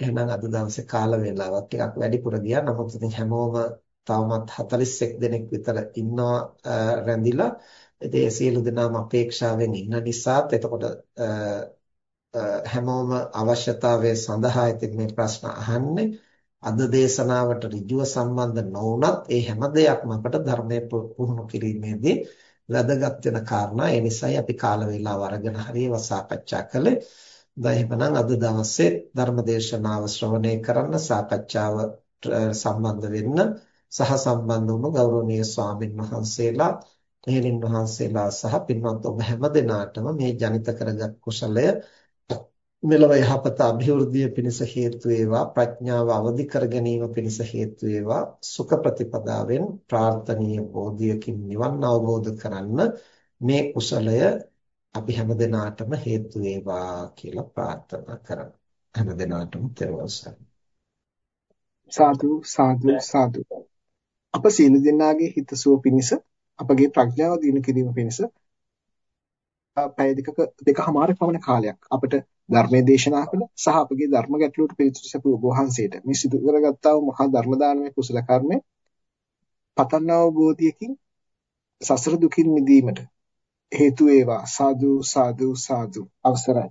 එහෙනම් අද දවසේ කාල වේලාවක් ටිකක් වැඩිපුර ගියා. නමුත් ඉතින් හැමෝම තවමත් 41 දෙනෙක් විතර ඉන්නවා රැඳිලා. ඉතින් ඒ සියලු දෙනාම අපේක්ෂාවෙන් ඉන්න නිසාත් එතකොට හැමෝම අවශ්‍යතාවය සඳහා ඉතින් මේ ප්‍රශ්න අහන්නේ. අද දේශනාවට ඍජුව සම්බන්ධ නොවුනත් ඒ හැම දෙයක්ම අපට ධර්මයේ පුහුණු කිරීමේදී වැදගත් වෙන කාරණා. ඒ නිසායි අපි කාල වේලාව අරගෙන හරි ඒවා සාකච්ඡා කළේ. දැන් එහෙනම් අද දවසේ ධර්මදේශනාව ශ්‍රවණය කරන්න සාකච්ඡාවට සම්බන්ධ වෙන්න සහ සම්බන්ධ වුණු ගෞරවනීය ස්වාමින් වහන්සේලා එහෙලින් වහන්සේලා සහ පින්වත් ඔබ හැම දෙනාටම මේ ජනිත කරගත් කුසලය මෙලව යහපත અભිවෘද්ධිය පිණිස හේතු වේවා ප්‍රඥාව අවදි කර ගැනීම පිණිස හේතු වේවා සුඛ ප්‍රතිපදාවෙන් ප්‍රාර්ථනීය බෝධියකින් නිවන් අවබෝධ කරන්න මේ කුසලය අපි හැම දිනාටම හේතු වේවා කියලා ප්‍රාර්ථනා කරමු. හැම දිනාටම තෙරුවන් සරණයි. සාදු සාදු සාදු. අප සීල දෙනාගේ හිතසුව පිණිස අපගේ ප්‍රඥාව දිනු කිරීම පිණිස පැය දෙකක දෙකමාරක් පමණ කාලයක් අපිට ධර්මයේ දේශනා කළ සහ අපගේ ධර්ම ගැටලුවට පිළිතුරු සැපුව ඔබ වහන්සේට මේ සිදු කරගත්තා වූ මහා ධර්ම දානමය කුසල කර්මය පතන් අවබෝධයකින් සසර දුකින් මිදීමට හේතු වේවා. සාදු සාදු සාදු. අවසරයි.